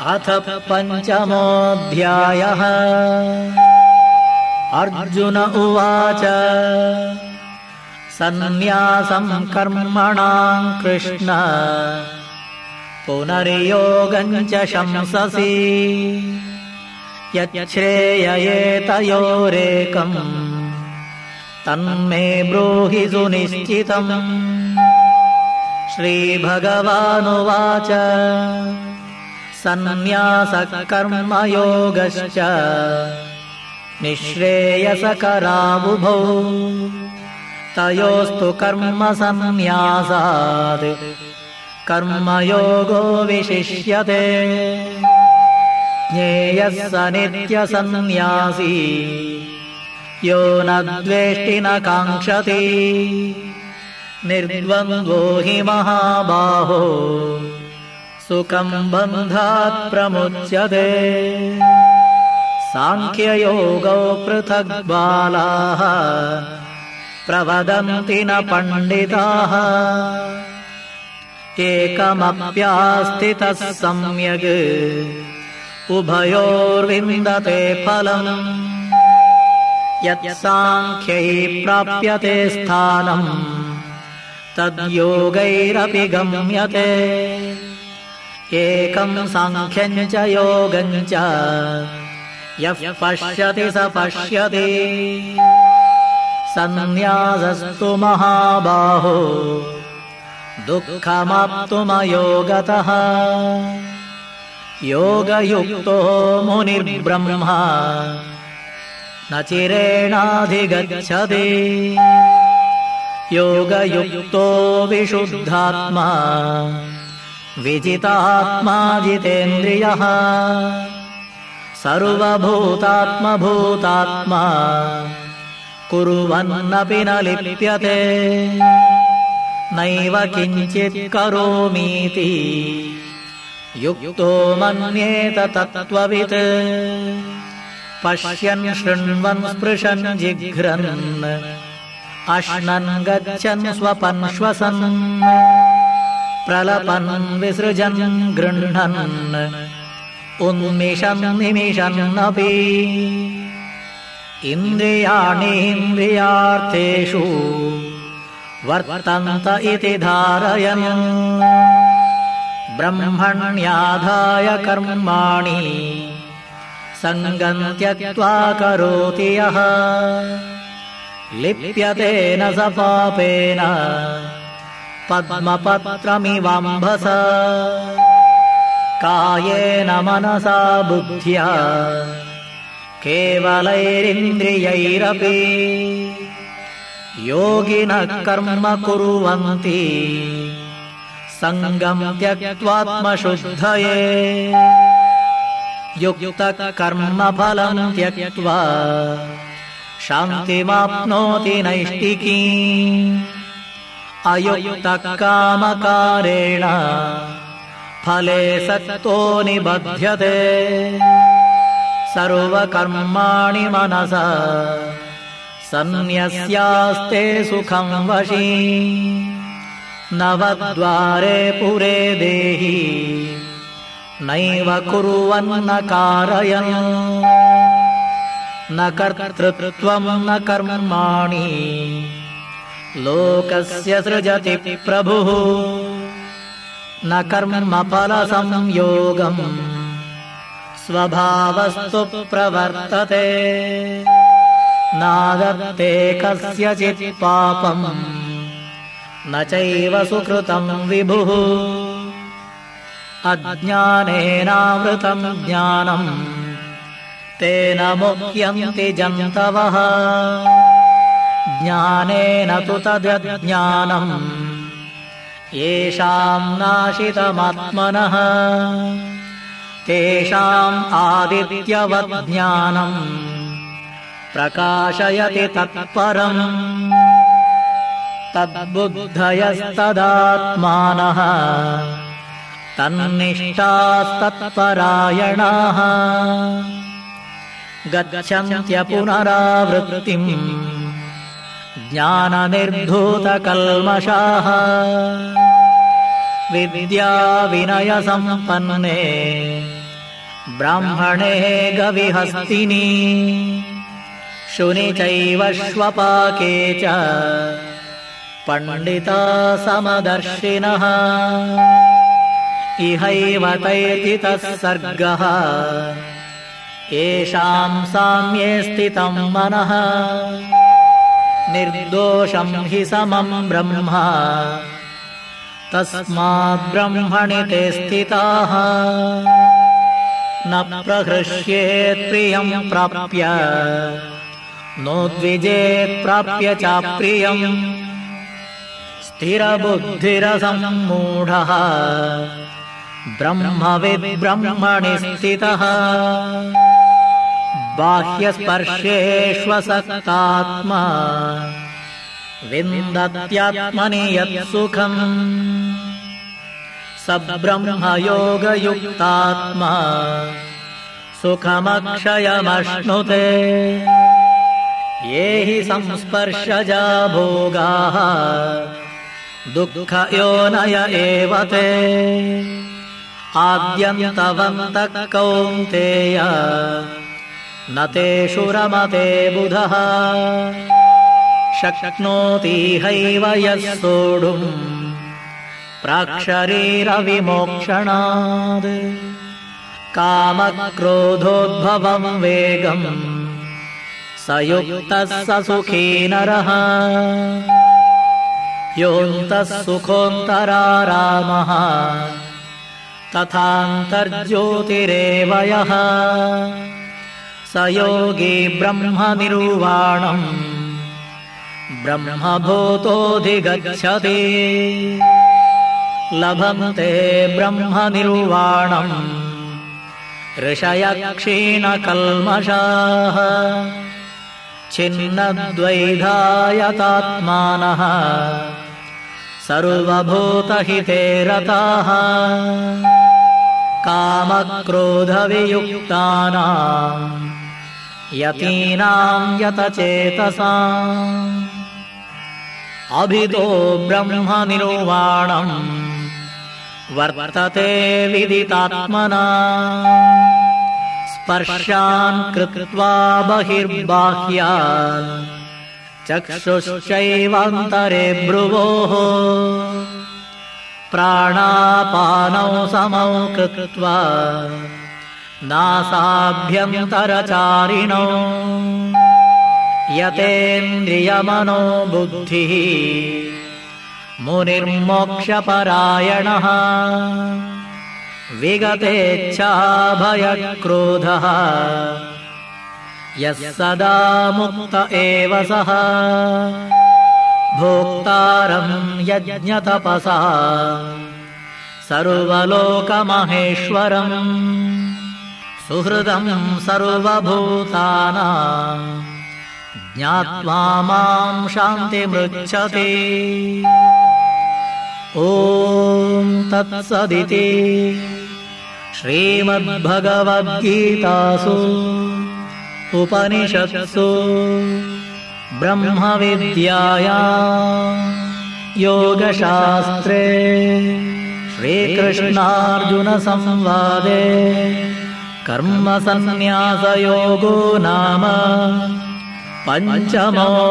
अथ पञ्चमोऽध्यायः। अर्जुन उवाच सन्न्यासम् कर्मणाम् कृष्ण पुनर्योगम् च शंससि। यच्छ्रेययेतयोरेकम् तन्मे ब्रूहि सुनिश्चितम्। श्रीभगवानुवाच सन्न्यासकर्मयोगश्च। निःश्रेयसकराबुभौ। तयोस्तु कर्मसन्न्यासात्। कर्मयोगो विशिष्यते। ज्ञेयः स नित्यसन्न्यासी। यो न द्वेष्टि न काङ्क्षति। निर्द्वन्द्वो हि महाबाहो सुखम् बन्धात् प्रमुच्यते। साङ्ख्ययोगौ बालाः प्रवदन्ति न पण्डिताः। एकमप्यास्थितः सम्यग् उभयोर्विन्दते फलम्। यत्साङ्ख्यै प्राप्यते स्थानम् तद्योगैरपि गम्यते एकम् साङ्ख्यम् च योगम् च यः पश्यति स पश्यति। सन्न्यासस्तु महाबाहो दुःखमाप्तुमयोगतः। योगयुक्तो मुनिर्ब्रह्मा न चिरेणाधिगच्छति। योगयुक्तो विशुद्धात्मा विजितात्मा जितेन्द्रियः सर्वभूतात्मभूतात्मा कुर्वन्नपि न लिप्यते। नैव किञ्चित् करोमीति। युक्तो मन्येत तत्त्ववित्। पश्यन् शृण्वन् स्पृशन् जिघ्रन्। अश्नन् गच्छन् स्वपन् श्वसन् प्रलपन् विसृजन् गृह्णन्। उन्मिषन् निमिषन्नपि इन्द्रियाणीन्द्रियार्थेषु वर्तन्त इति धारयन्। ब्रह्मण्याधाय कर्माणि सङ्गम् त्यक्त्वा करोति यः। लिप्यते न स पापेन पद्मपत्रमिवाम्भस। कायेन मनसा बुद्ध्या। केवलैरिन्द्रियैरपि योगिनः कर्म कुर्वन्ति। सङ्गम् त्यक्त्वात्मशुद्धये। युक्तकर्मफलम् त्यक्त्वा शान्तिमाप्नोति नैष्टिकी अयुक्तकामकारेण। फले सक्तो निबध्यते। सर्वकर्माणि मनसा। सन्न्यस्यास्ते सुखम् वशी। नवद्वारे पुरे देहि। नैव कुर्वन्न कारयन्। न कर्तृत्वम् न कर्माणि लोकस्य सृजति प्रभुः। न कर्मफलसंयोगम् स्वभावस्तु प्रवर्तते। नादत्ते कस्यचित् पापम् न चैव सुकृतम् विभुः। अज्ञानेनावृतम् ज्ञानम् तेन मुह्यन्ति जन्तवः ज्ञानेन तु तद्ज्ञानम्। येषाम् नाशितमात्मनः। तेषाम् आदित्यवज्ञानम्। प्रकाशयति तत्परम्। तद्बुद्धयस्तदात्मानः। तन्निष्ठास्तत्परायणाः। गच्छन्त्यपुनरावृत्तिम् ज्ञाननिर्धूतकल्मषाः। विद्याविनयसम्पन्ने ब्राह्मणे गविहस्तिनी। शुनि चैव श्वपाके च पण्डिता समदर्शिनः। इहैव तैर्जितः सर्गः येषाम् साम्ये स्थितम् मनः निर्दोषम् हि समम् ब्रह्म। तस्माद्ब्रह्मणि ते स्थिताः। न प्रहृष्येत् प्रियम् प्राप्य। नोद्विजेत्प्राप्य चाप्रियम् स्थिरबुद्धिरसम्मूढः ब्रह्मविद्ब्रह्मणि स्थितः बाह्यस्पर्शेष्वसक्तात्मा विन्दत्यात्मनि यत् सुखम् स ब्रह्मयोगयुक्तात्मा। सुखमक्षयमश्नुते। ये हि संस्पर्शजा भोगाः। दुःखयोनय एव ते। आद्यन्तवन्तः कौन्तेय न तेषु रमते बुधः। शक्नोतीहैव यः सोढुम् प्राक्शरीरविमोक्षणात् कामक्रोधोद्भवम् वेगम्। स युक्तः स सुखी नरः। योऽन्तः सुखोऽन्तरारामः तथान्तर्ज्योतिरेव यः स योगी ब्रह्मनिर्वाणम्। ब्रह्मभूतोऽधिगच्छति। लभन्ते ब्रह्मनिर्वाणम्। ऋषय क्षीणकल्मषाः छिन्नद्वैधायतात्मानः। सर्वभूतहिते रताः। कामक्रोधवियुक्तानाम् यतीनाम् यतचेतसाम्। अभितो ब्रह्मनिर्वाणम् वर्तते विदितात्मना। स्पर्शान् कृत्वा बहिर्बाह्यान् चक्षुश्चैवान्तरे भ्रुवोः। प्राणापानौ समौ कृत्वा नासाभ्यन्तरचारिणौ। यतेन्द्रियमनो बुद्धिः मुनिर्मोक्षपरायणः। विगतेच्छाभयक्रोधः। यः सदा मुक्त एव सः। भोक्तारम् यज्ञतपसा। सर्वलोकमहेश्वरम् सुहृदम् सर्वभूतानाम् ज्ञात्वा माम् शान्तिमृच्छति ॐ तत्सदिति श्रीमद्भगवद्गीतासु उपनिषत्सु ब्रह्मविद्याया योगशास्त्रे श्रीकृष्णार्जुनसंवादे कर्मसन्न्यासयोगो नाम पञ्चमोऽध्यायः